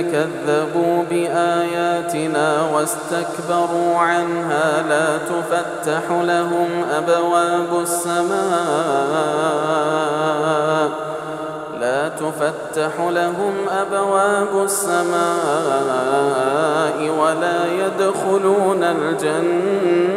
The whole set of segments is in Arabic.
كذبوا بآياتنا واستكبروا عنها لا تفتح لهم أبواب السماء لا تفتح لهم أبواب السماء ولا يدخلون الجنة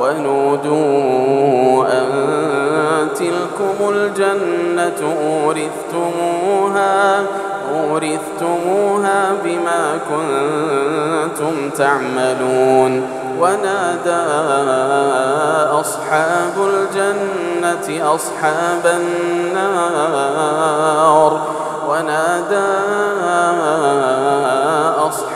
ونودوا أن تلكم الجنة أورثتموها أورثتموها بما كنتم تعملون. ونادى أصحاب الجنة أصحاب النار. ونادى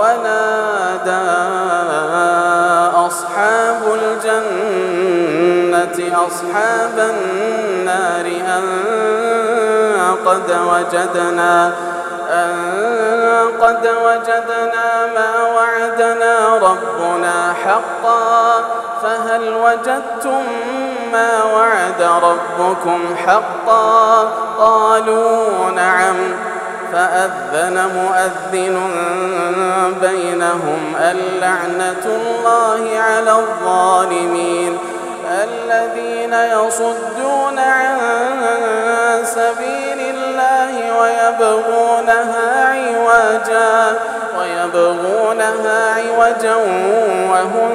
ونادى أصحاب الجنة أصحاب النار أن قد وجدنا أن قد وجدنا ما وعدنا ربنا حقا فهل وجدتم ما وعد ربكم حقا؟ قالوا نعم فأذن مؤذن بينهم اللعنة الله على الظالمين الذين يصدون عن سبيل الله ويبغونها عوجا ويبغونها عوجا وهم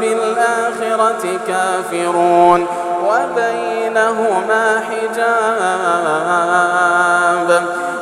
بالآخرة كافرون وبينهما حجاب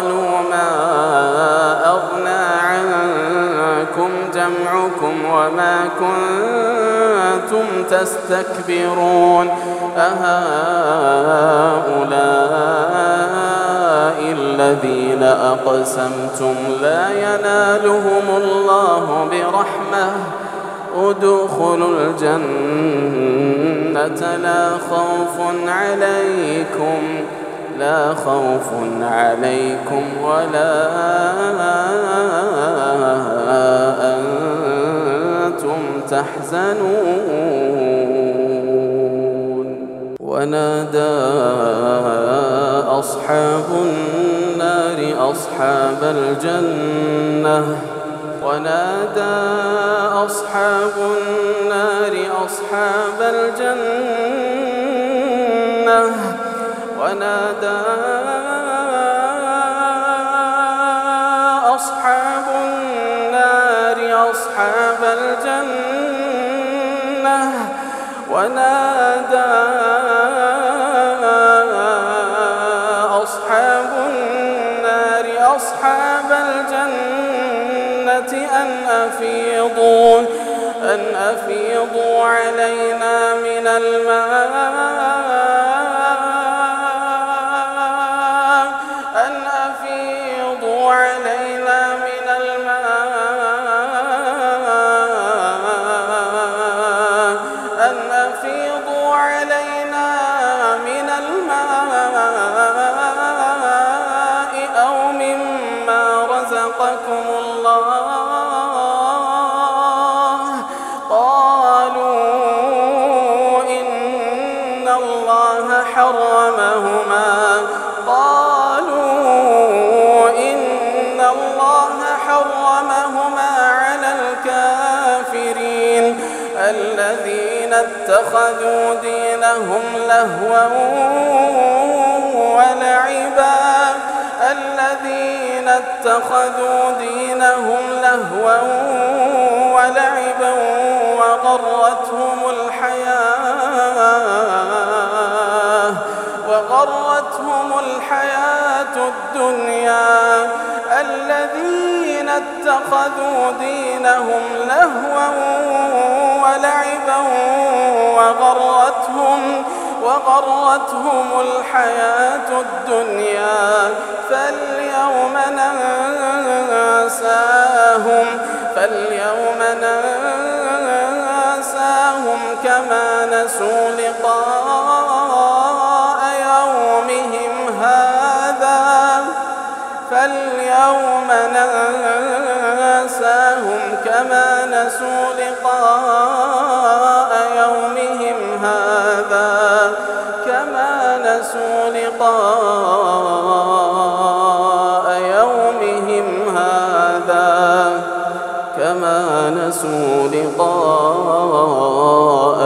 قالوا ما أغنى عنكم جمعكم وما كنتم تستكبرون أهؤلاء الذين أقسمتم لا ينالهم الله برحمة ادخلوا الجنة لا خوف عليكم لا خوف عليكم ولا أنتم تحزنون. ونادى أصحاب النار أصحاب الجنة. ونادى أصحاب النار أصحاب الجنة. ونادى أصحاب النار أصحاب الجنة ونادى أصحاب النار أصحاب الجنة أن أفيضوا أن أفيضوا علينا من الماء اتخذوا دينهم لهوا ولعبا. الذين اتخذوا دينهم لهوا ولعبا وغرتهم الحياة وغرتهم الحياة الدنيا. الذين اتخذوا دينهم لهوا ولعبا وغرتهم وغرتهم الحياة الدنيا فاليوم ننساهم فاليوم ننساهم كما نسوا لقاء يومهم هذا فاليوم ننساهم كما نسوا لقاء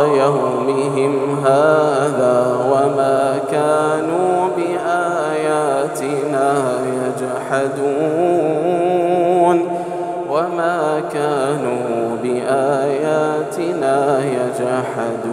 يومهم هذا وما كانوا بآياتنا يجحدون وما كانوا بآياتنا يجحدون